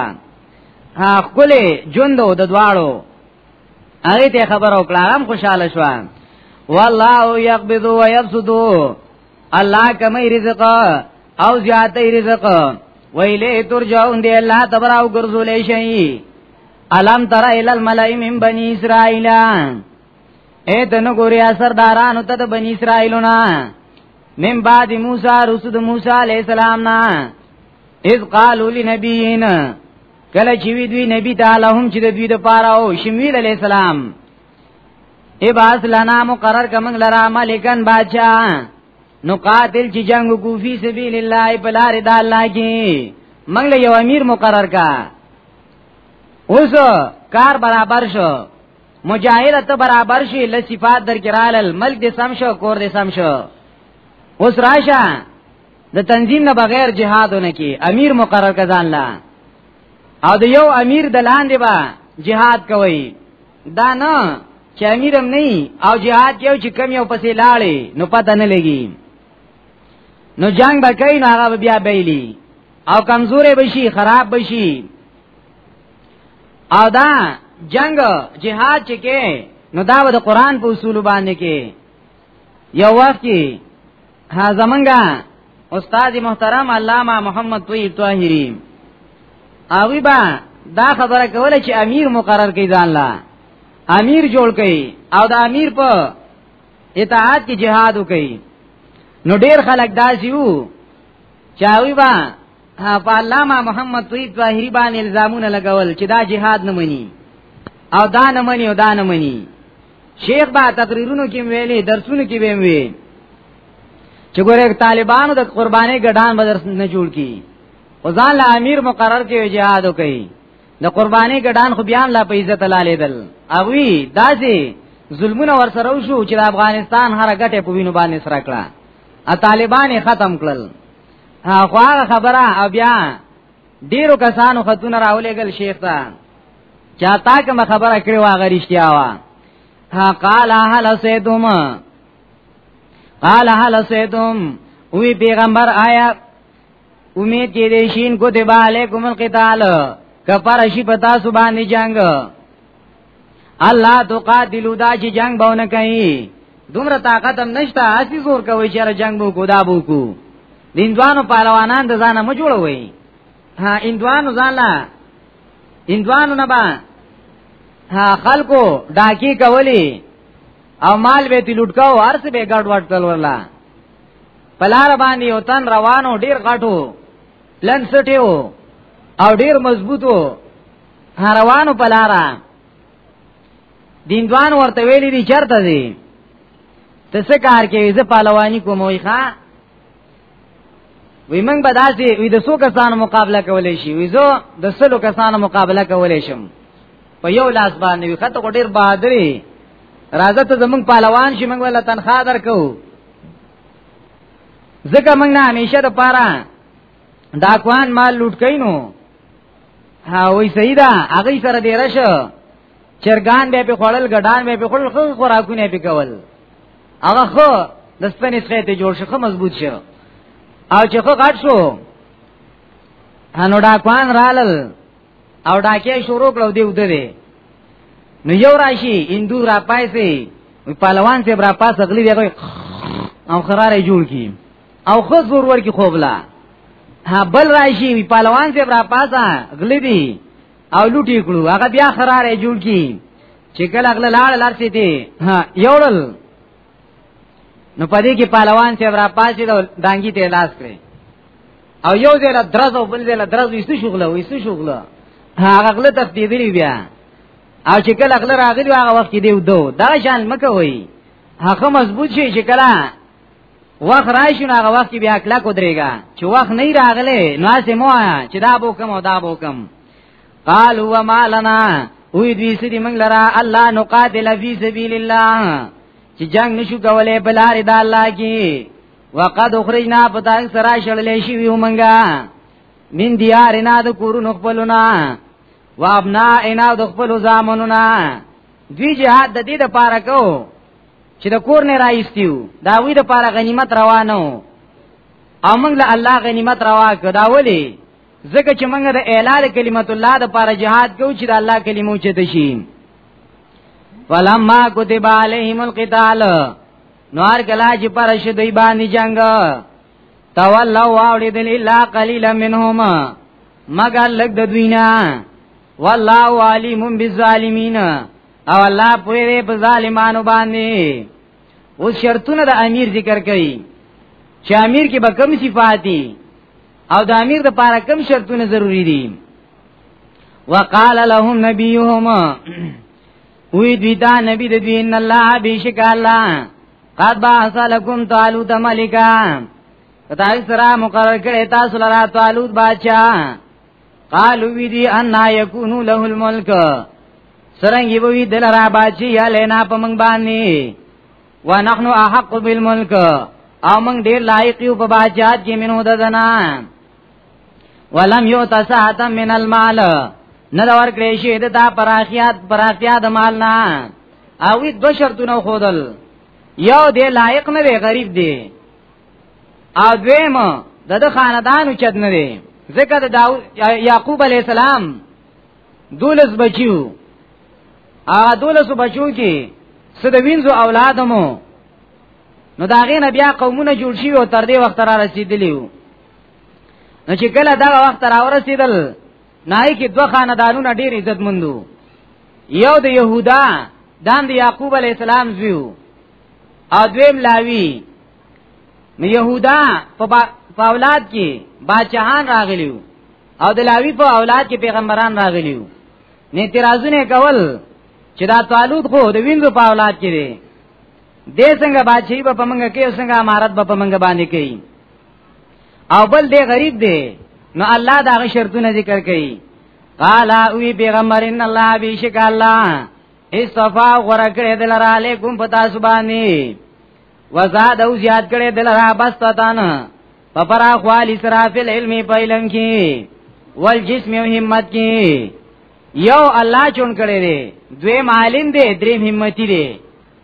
ها خپل ژوند د دواړو هغه ته خبر او کلام خوشاله شو والله يقبض ويبسط الله کمی رزق او زیاته رزق ویلی ترجعون دی الله تبراو گرزولی شئی علم تر ایل الملائی من بنی اسرائیل اے تنو گوری اثر دارانو تا دا بنی اسرائیلونا من بعد موسی رسد موسی علیہ السلام نا اذ قالو لنبیین کله چې وی دوی نبی تعالی هم چې د دوی د پاره او شمویل علیہ السلام اباس لنا مقرر کمنګ لرا ملکن باچا نو قاتل چې جنگ کو فی سبیل الله په لار د الله کې منګ له یو امیر مقرر کا اوس کار برابر شو مجاهد ته برابر شي ل صفات در کرالل ملک دې سم شو کور دې سم شو اوس راشه د تنظیم نه بغیر جهادونه کی امیر مقرر کزان لا او د یو امیر دلان دی با جهاد کوي دا نه چې امیرم نه او جهاد یو چې کم یو پسې لاړې نو پته نه لګي نو جنگ به کوي نو هغه بیا بیلی او کمزورې بشي خراب بشي او دا جنگ جهاد چې کې نو دا د قران په اصول باندې کې یو وخت کې ها زمنګا استاد محترم علامه محمد طیب طاهری اوی با دا خبره کوله چې امیر مقرر کړي ځان لا امیر جوړ کړي او دا امیر په اطاعت کې جهاد وکړي نو ډیر خلک داسي وو چاوي با په علامه محمد طیب ظاهری باندې الزامونه لګول چې دا جهاد نه مني او دا نه مني او دا نه مني شیخ با تقریرونو کې ویلي درسونو کې ویم وی چې ګوره طالبانو د قرباني ګډان بدر نه جوړ کی او ځان له امیر مقرر کې جهاد وکړي د قرباني ګډان خو بیا لا په عزت لاله دل اوی داسي ظلمونه ور سره وشو چې د افغانستان هر غټه په وینو باندې سره کړه ا طالبان ختم کړل هغه خبره بیا ډیرو کسانو خطونه راولېګل شیخ ته چا تا کوم خبره کړې وا غریشتیا وا ها قال هل سیدوم قال هل سیدوم وی پیغمبر آیا امید کې دې شین کو دی علیکم القتال کفر شي پتا سبحان جنگ الله تو قاتلو دا چې جنگ باونه کوي دومره طاقت هم نشته اسی زور کوي چې را جنگ وو کو دا بو کو دیندوانو پهلوانان د ځانه مو جوړوي ها اندوانو ځاله اندوانو نه با ها خلکو ډاکی کولی او مال به تی لټکاو ارس به ګډ وډ کول ورلا پلار باندې او تن روانو ډیر غټو لن سټیو او ډیر مضبوطو روانو په لارا دیندوان ورته ویلي دي چرته دي ته څه کار کوي زه پهلواني کوم وي ښا وی موږ به داسې وی د څو کسانو مقابله کولای شي وی زه د سلو کسانو مقابله کولای شم په یو لاس باندې وی خته ډیر بهادري راځه ته زمونږ پهلوان شي موږ ولا تنخواه درکو ځکه موږ نه همیشه د پاره ډاکوان مال لوټ کینو ها وای سیدا هغه سره دی راشو چرګان به په خړل غډان به په خړل خو خوراکونه به کول هغه خو د سپنې څخه ته جوړ شخه مضبوط شو او چې خو غټ شو هنو ډاکوان رالل او ډاکې شروع کړو دی وته دی نو یو راشي اندو را پایسي پهلوان ته برا پاس غلی دی او خراره جوړ کی او خو زور ورکی خوبلا ها بل راشي پهلوان سی برا پاسا غلی دی او لوټی کړو هغه بیا خراره جوړ کی چې کله اغله لاړ لار سي دي ها یوړل نو پدې کې پهلوان چې را پاسې دا دانګي ته لاس کړی او یو ځای له درز او بل ځای له درز وېستو شغله وېستو شغله هغه غله تفدیدلی بیا او چې کله غله راغلی هغه وخت کې دی ودو دا شان مکه وای هغه مضبوط شي چې کله وخت راشي نو هغه وخت کې بیا کلا کو درېګا چې وخت نه راغله نو اسه مو چې دا بو کم او دا بو کم قال هو ما لنا وی دوی سړي موږ لرا الله نقاتل فی سبیل الله چې جنگ نشو کولای بلار د الله کې وقد اخرجنا پتا سرا شړلې شي وی موږ من دیارنا د کورونو خپلنا وابنا انا د خپل زامننا دوی جهاد د دې لپاره کو چې د کور نه راایستیو دا وی د پاره غنیمت روانو او موږ له الله غنیمت روا کړ دا ولی ځکه چې موږ د اعلان کلمت الله د پاره jihad کوو چې د الله کلمو چته شي فلما كتب عليهم القتال نوار کلا چې پر شدې باندې جنگ تولوا واولیدل الا قليلا منهم مگر لګ د دوینا والله علیم بالظالمین او الله پوی دی په ظالمانو باندې او شرطونه د امیر ذکر کړي چې امیر کې به کم صفات دي او د امیر د پاره کم شرطونه ضروری دي وقال لهم نبيهم وی دوی دا نبی د دوی ان الله بیشک الله قد بعث لكم طالوت ملکا کتای سره مقرر کړی تاسو لپاره طالوت بادشاہ قالو وی دی ان یکونو له الملک سرنګ یو وی دل را باچی یا لینا په منګ باندې ونحنو احق بالملک او موږ ډیر لایق یو په باجات کې منو د زنا ولم یو تساعتا من المال نه دا ورکړې شي د تا پراخیات پراخیا د مال نه او دو شرطونه خودل یو دې لایق نه وي غریب دی او دویم د د خاندانو چد نه دی ځکه د داو... یعقوب علی السلام دولس بچیو هغه دولس بچو کې سده وینځو اولادمو نو دا غینه بیا قومونه جوړ شي او تر دې وخت را رسیدلی وو نو چې کله دا وخت را ورسیدل نای کې دوه خاندانونه ډیر عزت مندو یو د یهودا دام د یعقوب علی السلام زیو او دویم لاوی نو یهودا په په اولاد کې باچهان راغلیو او د لاوی په اولاد کې پیغمبران راغلیو نه اعتراضونه کول چې دا طالوت خو د وینځو په اولاد کې دی دې څنګه باچی به په منګه کې څنګه امارت به په منګه باندې کوي او بل دې غریب دی نو الله دا غ شرطونه ذکر کوي قال او پیغمبر ان الله بیشک الله استفا غره کړې دلرا علیکم پتا سبانی وزاد او زیاد کړې دلرا بستتان په پرا خپل اسرافل علمي پایلم کې والجسم او همت کې یو الله چون کړي دي دوی معلم دي درې همتی دي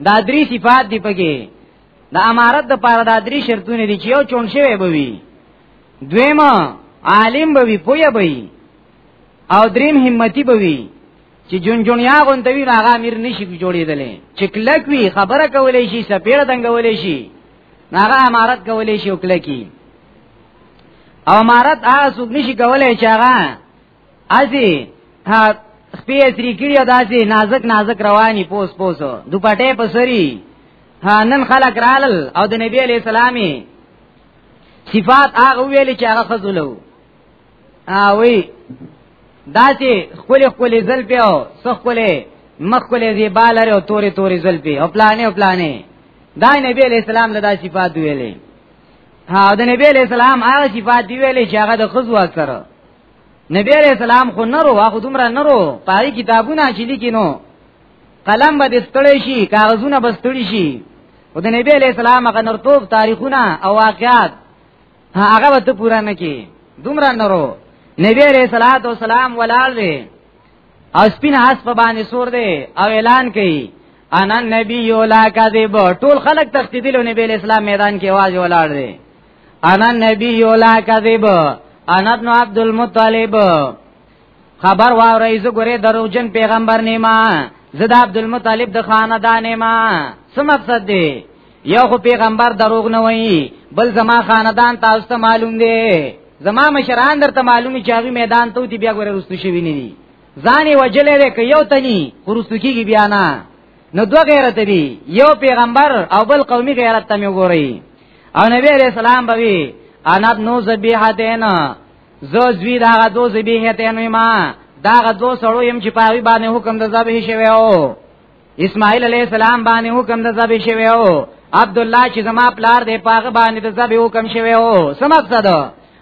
دا درې صفات دي پکې د امارت د پاره دا درې شرطونه دي چې یو چون شوی بوي دویمه عالم بوي پویا بوي او دریم همتی بوي چې جون جونیا غوندوی هغه امیر نشي جوړېدلې چې کلک وی خبره کولې شي سپیړه دنګولې شي هغه امارت کولې شي او کلکی او امارت هغه څوک نشي کولې چې هغه ازي خپې سری کړی داسې نازک نازک رواني پوس پوس دوپټه پسري نن خلک رالل او د نبی علی سلامي صفات هغه ویل چې هغه خذلو اوی دا چې خپل خپل ځل په او سخ خپل مخ خپل دی بالره او توري توري ځل په او پلانې او پلانې دا نبی علیہ السلام لدا صفات ویلې ها د نبی علیہ السلام هغه صفات دی ویلې چې هغه د خزو سره نبی علیہ السلام خو نرو واخو دومره نرو پای کتابونه چې لیکینو قلم به دستړی شي کاغذونه بستړي شي او د نبی علیہ السلام هغه نرتوب تاریخونه او واقعات هغه وت پورا نه کی دومره نورو نبی علیہ الصلوۃ والسلام ولال دی او سپین حس په باندې سور دی او اعلان کوي انا نبی لا کذب ټول خلق تختیدل نبی علیہ السلام میدان کې आवाज ولال دی انا نبی لا کذب انا ابن عبد المطلب خبر واورې زه ګوره دروغجن پیغمبر نیما زدا عبد المطلب د خاندان ما څه مقصد دی یو خو پیغمبر دروغ نه وایي بل زما خاندان تاسو ته معلوم دی زما مشران درته معلومی چې هغه میدان ته دی بیا ګوره رستو شوی نه دی ځانې وجلې ده که یو تني خرستو کیږي بیا نه نو دو غیرت دی یو پیغمبر او بل قومي غیرت ته مې ګوري او نبی علیہ السلام بوي انات نو ذبیحتین زو زوی دا غدو زبیه ته نو ما دا غدو سړو يم چې پاوی باندې حکم د ذبح شوی او اسماعیل علی السلام باندې حکم د ذبح شوی او عبد الله چې زما پلار دی پاغه باندې د ذبح حکم شوی او سم مقصد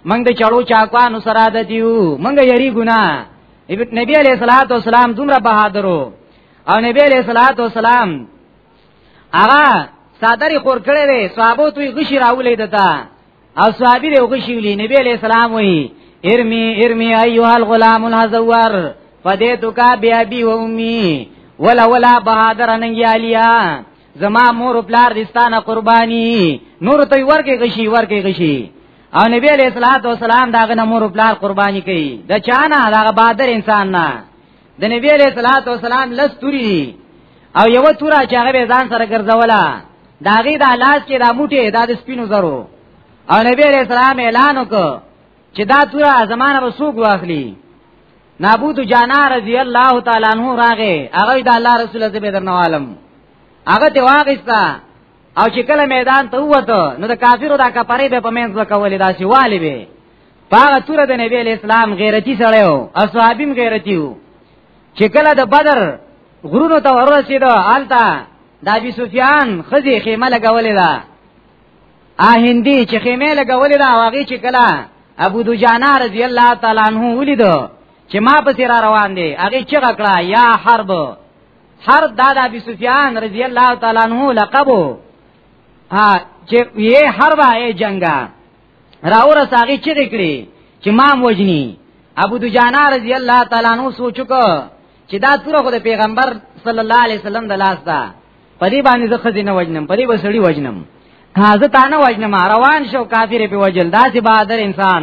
منګ د چړو چاکوانو سره د دیو منګ یری ګنا نبی علیہ الصلوۃ والسلام دومره بهادرو او نبی علیہ الصلوۃ والسلام هغه صادری خور کړی دی صحابه توی غشی راولې دتا او صحابي دی وګشولې نبی علیہ السلام وی ارمی ارمی ایها الغلام الحزوار فدیتک بیابی و امی ولا ولا بہادر ننګیالیا زما مور پلار دستانه قربانی نور ته ورکه غشي ورکه غشي او نبی علیہ الصلوۃ والسلام داغه نمور پلار قربانی کوي د چانه داغه بہادر انسان نه د نبی علیہ الصلوۃ والسلام لستوري او یو تورا چې هغه ځان سره ګرځولا داغه د لاس کې دا موټي دا د سپینو زرو او نبی علیہ السلام اعلان وکړ چې دا تورا زمانه وسوګ واخلي نابود جانا رضی الله تعالی عنہ راغه هغه د الله رسول زبې درنو عالم هغه ته واغستا او چې کله میدان ته وته نو د کافرو دا کپرې به په منځ وکولې دا سی والی به پاغه تور د نبی اسلام غیرتی سره او اصحابیم غیرتی وو چې کله د بدر غرونو ته ورسېدو آلتا د ابي سفيان خزي خیمه لګولې ده ا هندي چې خیمه لګولې ده واغې چې کلا ابو دجانه رضی الله تعالی عنہ ولیدو چې ما پسې را روان دي هغه چې غکړه یا حرب هر دادا ابي سفيان رضی الله تعالی عنہ لقبو ها چې یې حرب یې جنگا راوره ساغي چې کړی چې ما وجنی ابو دجانا رضی الله تعالی عنہ سوچو کو چې دا توره خو د پیغمبر صلی الله علیه وسلم د لاس ده پدی باندې زه خزینه وجنم پدی بسړی وجنم تازه تانه وجنم روان شو کافر په وجل دا چې بہادر انسان